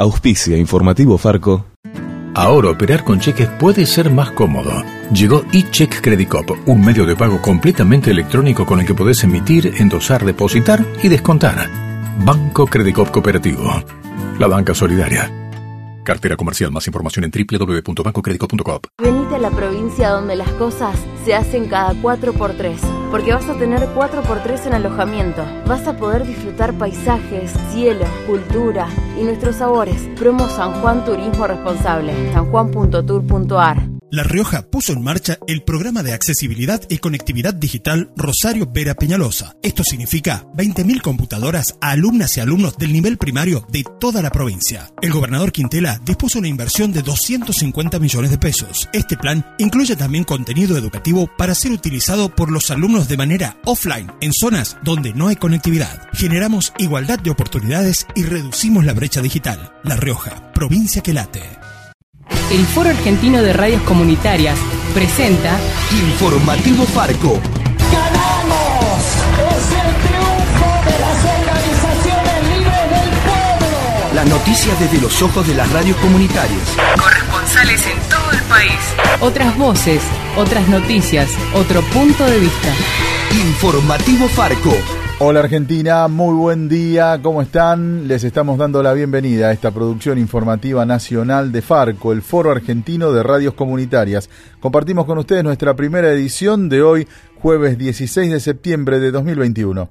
Auspicia Informativo Farco. Ahora operar con cheques puede ser más cómodo. Llegó eCheck Credit Cop, un medio de pago completamente electrónico con el que podés emitir, endosar, depositar y descontar. Banco Credit Cop Cooperativo. La banca solidaria. Cartera comercial. Más información en www.bancocredico.com. Venite a la provincia donde las cosas se hacen cada 4x3. Porque vas a tener 4x3 en alojamiento. Vas a poder disfrutar paisajes, cielo, cultura y nuestros sabores. Promo San Juan Turismo Responsable. sanjuan.tour.ar la Rioja puso en marcha el programa de accesibilidad y conectividad digital Rosario Vera Peñalosa. Esto significa 20.000 computadoras a alumnas y alumnos del nivel primario de toda la provincia. El gobernador Quintela dispuso una inversión de 250 millones de pesos. Este plan incluye también contenido educativo para ser utilizado por los alumnos de manera offline en zonas donde no hay conectividad. Generamos igualdad de oportunidades y reducimos la brecha digital. La Rioja, provincia que late el Foro Argentino de Radios Comunitarias presenta Informativo Farco. ¡Ganamos! ¡Es el triunfo de las organizaciones libres del pueblo! Las noticias desde los ojos de las radios comunitarias. Corresponsales en todo el país. Otras voces, otras noticias, otro punto de vista. Informativo Farco Hola Argentina, muy buen día, ¿cómo están? Les estamos dando la bienvenida a esta producción informativa nacional de Farco, el Foro Argentino de Radios Comunitarias. Compartimos con ustedes nuestra primera edición de hoy, jueves 16 de septiembre de 2021.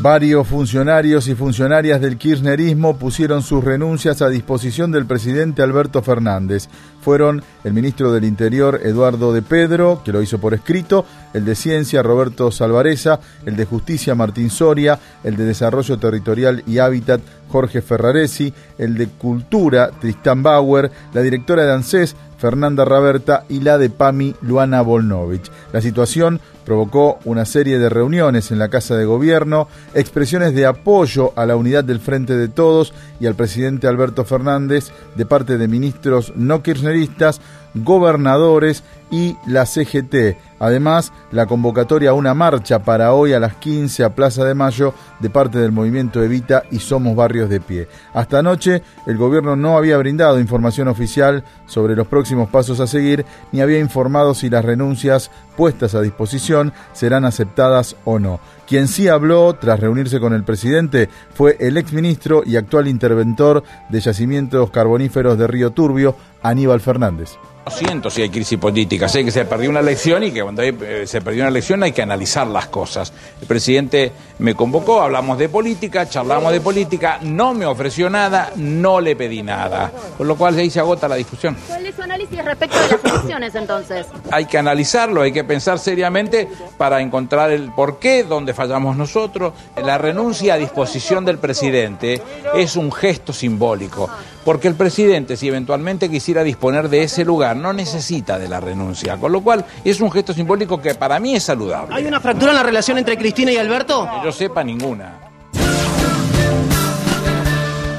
Varios funcionarios y funcionarias del kirchnerismo pusieron sus renuncias a disposición del presidente Alberto Fernández. Fueron el ministro del Interior Eduardo de Pedro, que lo hizo por escrito, el de Ciencia Roberto Salvareza, el de Justicia Martín Soria, el de Desarrollo Territorial y Hábitat Jorge Ferraresi, el de Cultura Tristán Bauer, la directora de ANSES Fernanda Raberta y la de PAMI Luana Volnovich. La situación provocó una serie de reuniones en la Casa de Gobierno, expresiones de apoyo a la unidad del Frente de Todos y al presidente Alberto Fernández de parte de ministros no kirchneristas, gobernadores y la CGT. Además, la convocatoria a una marcha para hoy a las 15 a Plaza de Mayo de parte del movimiento Evita y Somos Barrios de Pie. Hasta anoche, el gobierno no había brindado información oficial sobre los próximos pasos a seguir, ni había informado si las renuncias puestas a disposición serán aceptadas o no. Quien sí habló tras reunirse con el presidente fue el exministro y actual interventor de yacimientos carboníferos de Río Turbio, Aníbal Fernández siento si hay crisis política, sé que se perdió una elección y que cuando eh, se perdió una elección hay que analizar las cosas. El presidente me convocó, hablamos de política, charlamos de política, no me ofreció nada, no le pedí nada, con lo cual ahí se agota la discusión. ¿Cuál es su análisis respecto de las elecciones entonces? Hay que analizarlo, hay que pensar seriamente para encontrar el porqué, dónde fallamos nosotros. La renuncia a disposición del presidente es un gesto simbólico, porque el presidente si eventualmente quisiera disponer de ese lugar, no necesita de la renuncia, con lo cual es un gesto simbólico que para mí es saludable. ¿Hay una fractura en la relación entre Cristina y Alberto? Que yo sepa ninguna.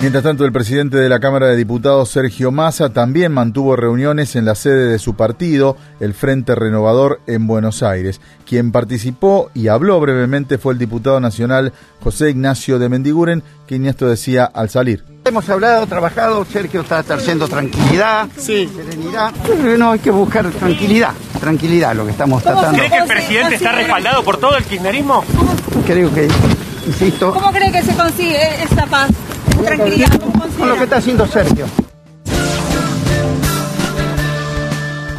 Mientras tanto, el presidente de la Cámara de Diputados, Sergio Massa, también mantuvo reuniones en la sede de su partido, el Frente Renovador, en Buenos Aires. Quien participó y habló brevemente fue el diputado nacional José Ignacio de Mendiguren, quien esto decía al salir. Hemos hablado, trabajado, Sergio está trayendo tranquilidad, serenidad. No, hay que buscar tranquilidad, tranquilidad, lo que estamos tratando. ¿Cree que el presidente está respaldado por todo el kirchnerismo? Creo que, insisto. ¿Cómo cree que se consigue esta paz? Tranquilidad. Con lo que está haciendo Sergio.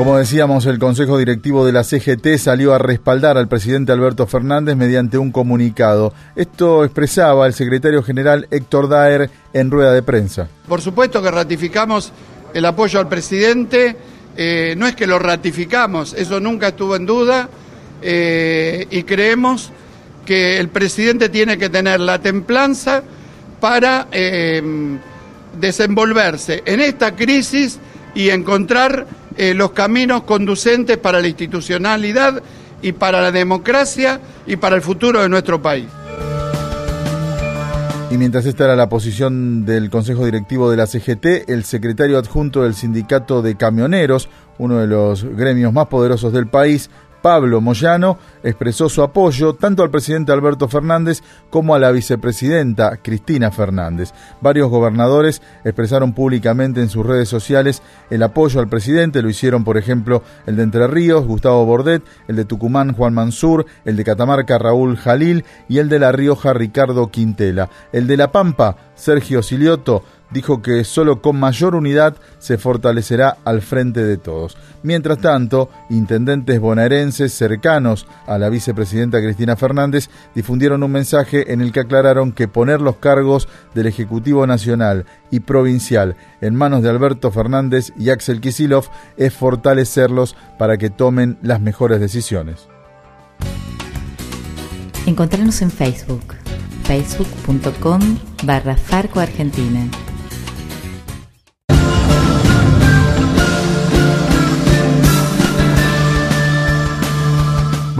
Como decíamos, el Consejo Directivo de la CGT salió a respaldar al presidente Alberto Fernández mediante un comunicado. Esto expresaba el secretario general Héctor Daer en rueda de prensa. Por supuesto que ratificamos el apoyo al presidente. Eh, no es que lo ratificamos, eso nunca estuvo en duda. Eh, y creemos que el presidente tiene que tener la templanza para eh, desenvolverse en esta crisis y encontrar eh, los caminos conducentes para la institucionalidad y para la democracia y para el futuro de nuestro país. Y mientras esta era la posición del Consejo Directivo de la CGT, el secretario adjunto del Sindicato de Camioneros, uno de los gremios más poderosos del país, Pablo Moyano expresó su apoyo tanto al presidente Alberto Fernández como a la vicepresidenta Cristina Fernández. Varios gobernadores expresaron públicamente en sus redes sociales el apoyo al presidente, lo hicieron por ejemplo el de Entre Ríos, Gustavo Bordet, el de Tucumán, Juan Mansur, el de Catamarca, Raúl Jalil y el de La Rioja, Ricardo Quintela. El de La Pampa, Sergio Silioto, dijo que solo con mayor unidad se fortalecerá al frente de todos. Mientras tanto, intendentes bonaerenses cercanos a la vicepresidenta Cristina Fernández difundieron un mensaje en el que aclararon que poner los cargos del Ejecutivo Nacional y Provincial en manos de Alberto Fernández y Axel Kisilov es fortalecerlos para que tomen las mejores decisiones. Encontrarnos en Facebook, facebook.com barra Farco Argentina.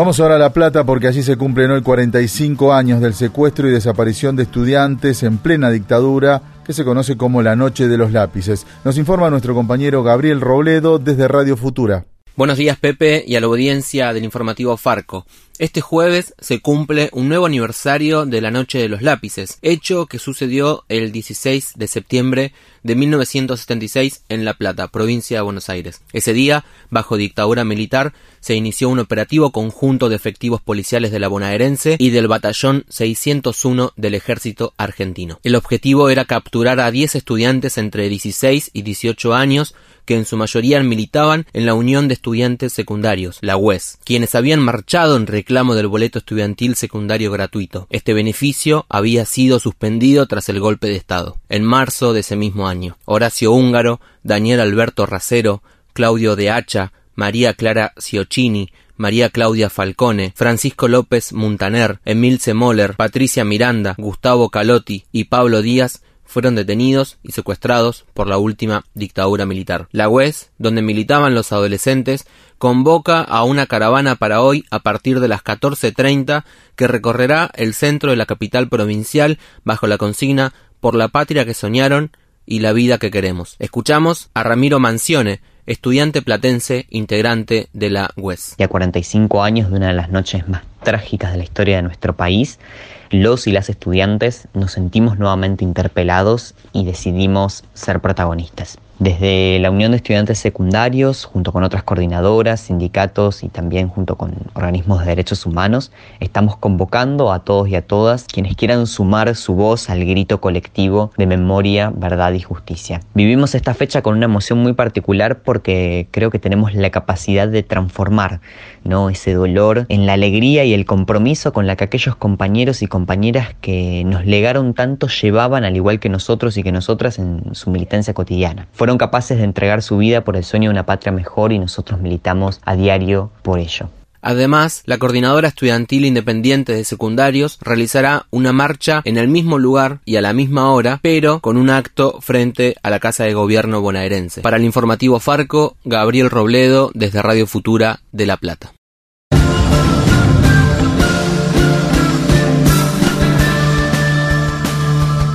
Vamos ahora a La Plata porque allí se cumplen hoy 45 años del secuestro y desaparición de estudiantes en plena dictadura que se conoce como la Noche de los Lápices. Nos informa nuestro compañero Gabriel Robledo desde Radio Futura. Buenos días Pepe y a la audiencia del informativo Farco. Este jueves se cumple un nuevo aniversario de la Noche de los Lápices, hecho que sucedió el 16 de septiembre de 1976 en La Plata, provincia de Buenos Aires. Ese día, bajo dictadura militar, se inició un operativo conjunto de efectivos policiales de la bonaerense y del batallón 601 del ejército argentino. El objetivo era capturar a 10 estudiantes entre 16 y 18 años que en su mayoría militaban en la Unión de Estudiantes Secundarios, la UES, quienes habían marchado en reclamo del boleto estudiantil secundario gratuito. Este beneficio había sido suspendido tras el golpe de Estado. En marzo de ese mismo año, Horacio Húngaro, Daniel Alberto Racero, Claudio de Hacha, María Clara Ciocchini, María Claudia Falcone, Francisco López Muntaner, Emilce Moller, Patricia Miranda, Gustavo Calotti y Pablo Díaz fueron detenidos y secuestrados por la última dictadura militar. La UES, donde militaban los adolescentes, convoca a una caravana para hoy a partir de las 14.30 que recorrerá el centro de la capital provincial bajo la consigna por la patria que soñaron y la vida que queremos. Escuchamos a Ramiro Mancione, estudiante platense integrante de la UES. Ya 45 años de una de las noches más trágicas de la historia de nuestro país, los y las estudiantes nos sentimos nuevamente interpelados y decidimos ser protagonistas. Desde la Unión de Estudiantes Secundarios, junto con otras coordinadoras, sindicatos y también junto con organismos de derechos humanos, estamos convocando a todos y a todas quienes quieran sumar su voz al grito colectivo de memoria, verdad y justicia. Vivimos esta fecha con una emoción muy particular porque creo que tenemos la capacidad de transformar ¿no? ese dolor en la alegría y el compromiso con la que aquellos compañeros y compañeras que nos legaron tanto llevaban al igual que nosotros y que nosotras en su militancia cotidiana capaces de entregar su vida por el sueño de una patria mejor y nosotros militamos a diario por ello. Además, la Coordinadora Estudiantil Independiente de Secundarios realizará una marcha en el mismo lugar y a la misma hora, pero con un acto frente a la Casa de Gobierno bonaerense. Para el informativo Farco, Gabriel Robledo desde Radio Futura de La Plata.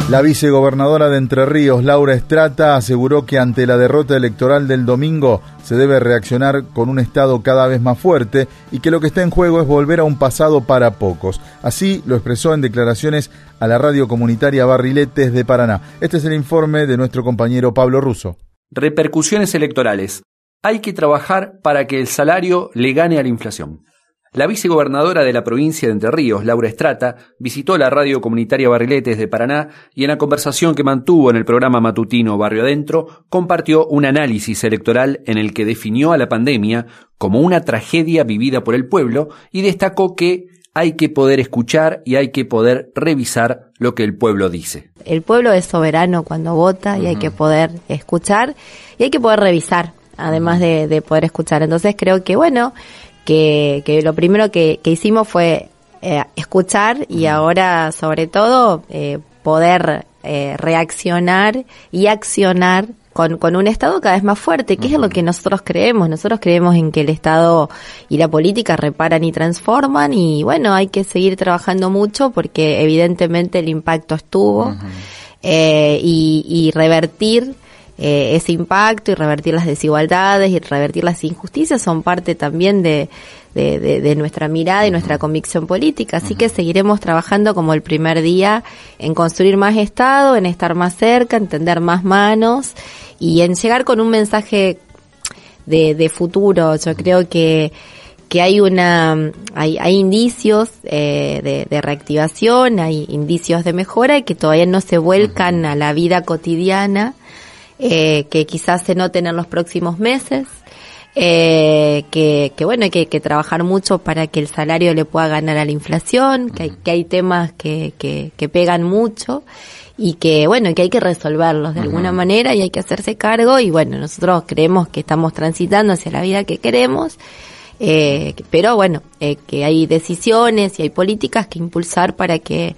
La vicegobernadora de Entre Ríos, Laura Estrata, aseguró que ante la derrota electoral del domingo se debe reaccionar con un Estado cada vez más fuerte y que lo que está en juego es volver a un pasado para pocos. Así lo expresó en declaraciones a la radio comunitaria Barriletes de Paraná. Este es el informe de nuestro compañero Pablo Russo. Repercusiones electorales. Hay que trabajar para que el salario le gane a la inflación. La vicegobernadora de la provincia de Entre Ríos, Laura Estrata, visitó la radio comunitaria Barriletes de Paraná y en la conversación que mantuvo en el programa matutino Barrio Adentro, compartió un análisis electoral en el que definió a la pandemia como una tragedia vivida por el pueblo y destacó que hay que poder escuchar y hay que poder revisar lo que el pueblo dice. El pueblo es soberano cuando vota y hay que poder escuchar y hay que poder revisar, además de, de poder escuchar. Entonces creo que, bueno, que, que lo primero que, que hicimos fue eh, escuchar y ahora sobre todo eh, poder eh, reaccionar y accionar con, con, un Estado cada vez más fuerte, que es lo que nosotros creemos. Nosotros creemos en que el Estado y la política reparan y transforman y bueno, hay que seguir trabajando mucho porque evidentemente el impacto estuvo eh, y, y revertir eh, ese impacto y revertir las desigualdades y revertir las injusticias son parte también de, de, de, de nuestra mirada y nuestra convicción política. Así que seguiremos trabajando como el primer día en construir más Estado, en estar más cerca, en tender más manos y en llegar con un mensaje de, de futuro. Yo creo que que hay una hay, hay indicios eh, de, de, reactivación, hay indicios de mejora y que todavía no se vuelcan a la vida cotidiana, eh, que quizás se noten en los próximos meses. Eh, que, que bueno, hay que trabajar mucho para que el salario le pueda ganar a la inflación, que hay, que hay temas que, que, que pegan mucho y que bueno, que hay que resolverlos de alguna manera y hay que hacerse cargo y bueno, nosotros creemos que estamos transitando hacia la vida que queremos eh, pero bueno, eh, que hay decisiones y hay políticas que impulsar para que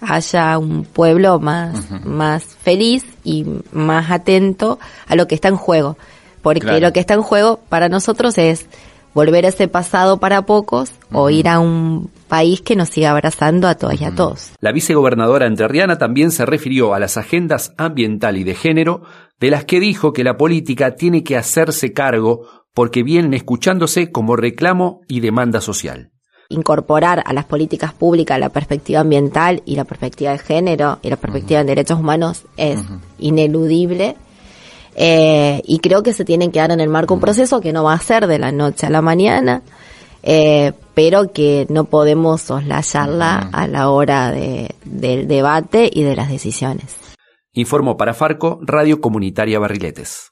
haya un pueblo más, más feliz y más atento a lo que está en juego. Porque Claro. lo que está en juego para nosotros es volver a ese pasado para pocos o ir a un país que nos siga abrazando a todas y a todos. La vicegobernadora entrerriana también se refirió a las agendas ambiental y de género, de las que dijo que la política tiene que hacerse cargo porque vienen escuchándose como reclamo y demanda social. Incorporar a las políticas públicas la perspectiva ambiental y la perspectiva de género y la perspectiva de derechos humanos es ineludible. Eh, y creo que se tiene que dar en el marco un proceso que no va a ser de la noche a la mañana, eh, pero que no podemos soslayarla a la hora de- del debate y de las decisiones. Informó para Farco, Radio Comunitaria Barriletes.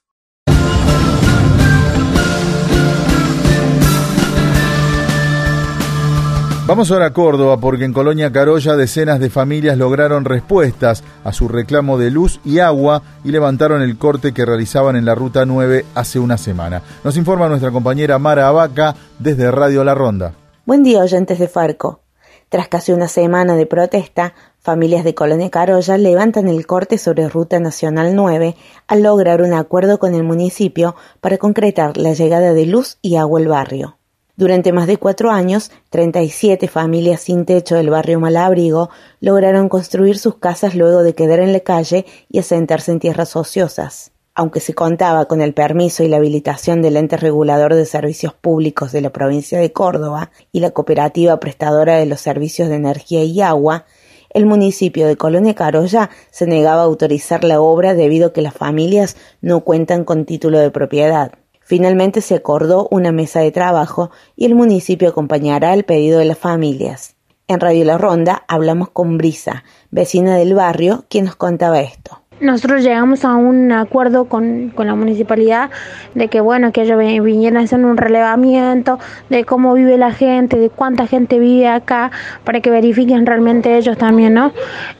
Vamos ahora a Córdoba porque en Colonia Carolla decenas de familias lograron respuestas a su reclamo de luz y agua y levantaron el corte que realizaban en la Ruta 9 hace una semana. Nos informa nuestra compañera Mara Abaca desde Radio La Ronda. Buen día, oyentes de Farco. Tras casi una semana de protesta, familias de Colonia Carolla levantan el corte sobre Ruta Nacional 9 al lograr un acuerdo con el municipio para concretar la llegada de luz y agua al barrio. Durante más de cuatro años, 37 familias sin techo del barrio Malabrigo lograron construir sus casas luego de quedar en la calle y asentarse en tierras ociosas. Aunque se contaba con el permiso y la habilitación del ente regulador de servicios públicos de la provincia de Córdoba y la cooperativa prestadora de los servicios de energía y agua, el municipio de Colonia Carolla se negaba a autorizar la obra debido a que las familias no cuentan con título de propiedad. Finalmente se acordó una mesa de trabajo y el municipio acompañará el pedido de las familias. En Radio La Ronda hablamos con Brisa, vecina del barrio, quien nos contaba esto. Nosotros llegamos a un acuerdo con, con la municipalidad de que bueno que ellos vi- vinieran a hacer un relevamiento de cómo vive la gente, de cuánta gente vive acá, para que verifiquen realmente ellos también, ¿no?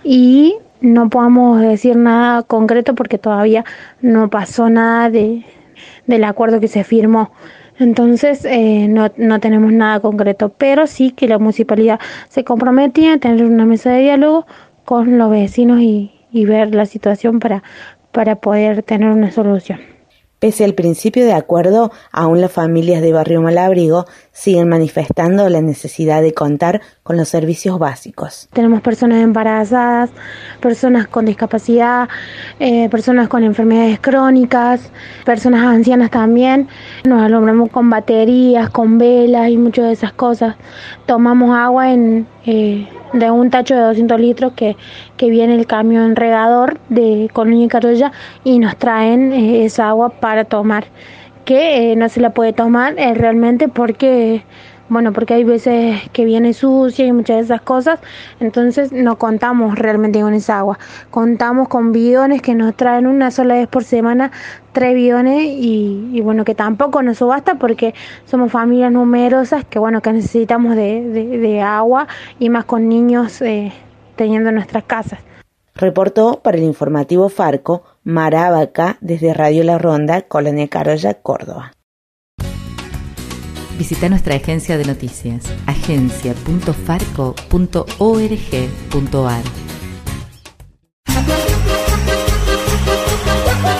Y no podamos decir nada concreto porque todavía no pasó nada de, del acuerdo que se firmó. Entonces eh, no, no tenemos nada concreto, pero sí que la municipalidad se comprometía a tener una mesa de diálogo con los vecinos y, y ver la situación para, para poder tener una solución. Pese al principio de acuerdo, aún las familias de Barrio Malabrigo siguen manifestando la necesidad de contar con los servicios básicos. Tenemos personas embarazadas, personas con discapacidad, eh, personas con enfermedades crónicas, personas ancianas también. Nos alumbramos con baterías, con velas y muchas de esas cosas. Tomamos agua en, eh, de un tacho de 200 litros que, que viene el camión regador de Colonia y Carolla y nos traen eh, esa agua para tomar que eh, no se la puede tomar eh, realmente porque bueno porque hay veces que viene sucia y muchas de esas cosas. Entonces no contamos realmente con esa agua. Contamos con bidones que nos traen una sola vez por semana tres bidones y, y bueno que tampoco nos subasta porque somos familias numerosas que bueno que necesitamos de, agua y más con niños eh, teniendo nuestras casas. Reportó para el informativo Farco Mara Abaca desde Radio La Ronda, Colonia Carolla, Córdoba. Visita nuestra agencia de noticias, agencia.farco.org.ar.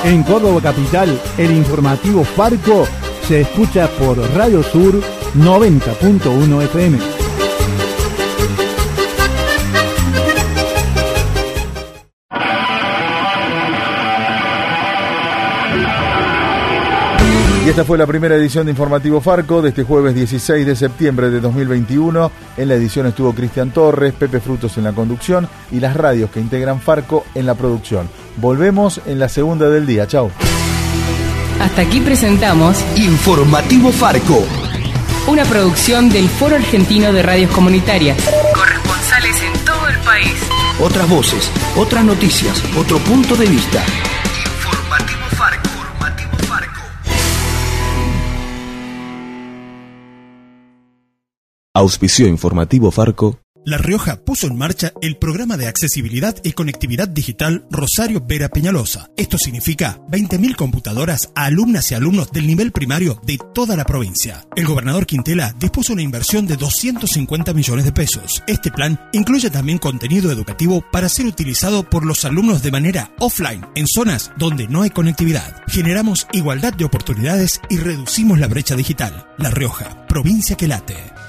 En Córdoba Capital, el informativo Farco se escucha por Radio Sur 90.1 FM. Esta fue la primera edición de Informativo Farco de este jueves 16 de septiembre de 2021. En la edición estuvo Cristian Torres, Pepe Frutos en la conducción y las radios que integran Farco en la producción. Volvemos en la segunda del día. Chau. Hasta aquí presentamos Informativo Farco. Una producción del Foro Argentino de Radios Comunitarias. Corresponsales en todo el país. Otras voces, otras noticias, otro punto de vista. Auspicio informativo Farco. La Rioja puso en marcha el programa de accesibilidad y conectividad digital Rosario Vera Peñalosa. Esto significa 20.000 computadoras a alumnas y alumnos del nivel primario de toda la provincia. El gobernador Quintela dispuso una inversión de 250 millones de pesos. Este plan incluye también contenido educativo para ser utilizado por los alumnos de manera offline en zonas donde no hay conectividad. Generamos igualdad de oportunidades y reducimos la brecha digital. La Rioja, provincia que late.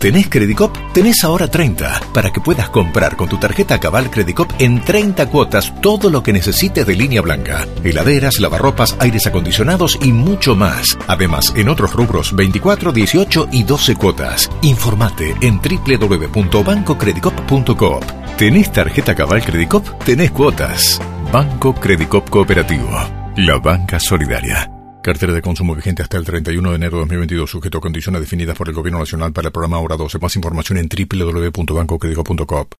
¿Tenés Credicop? Tenés ahora 30 para que puedas comprar con tu tarjeta Cabal Credicop en 30 cuotas todo lo que necesites de línea blanca. Heladeras, lavarropas, aires acondicionados y mucho más. Además, en otros rubros 24, 18 y 12 cuotas. Informate en www.bancocredicop.coop. ¿Tenés tarjeta Cabal Credicop? Tenés cuotas. Banco Credicop Cooperativo. La banca solidaria. Cartera de consumo vigente hasta el 31 de enero de 2022, sujeto a condiciones definidas por el Gobierno Nacional para el programa Hora 12. Más información en www.bancocredico.coop.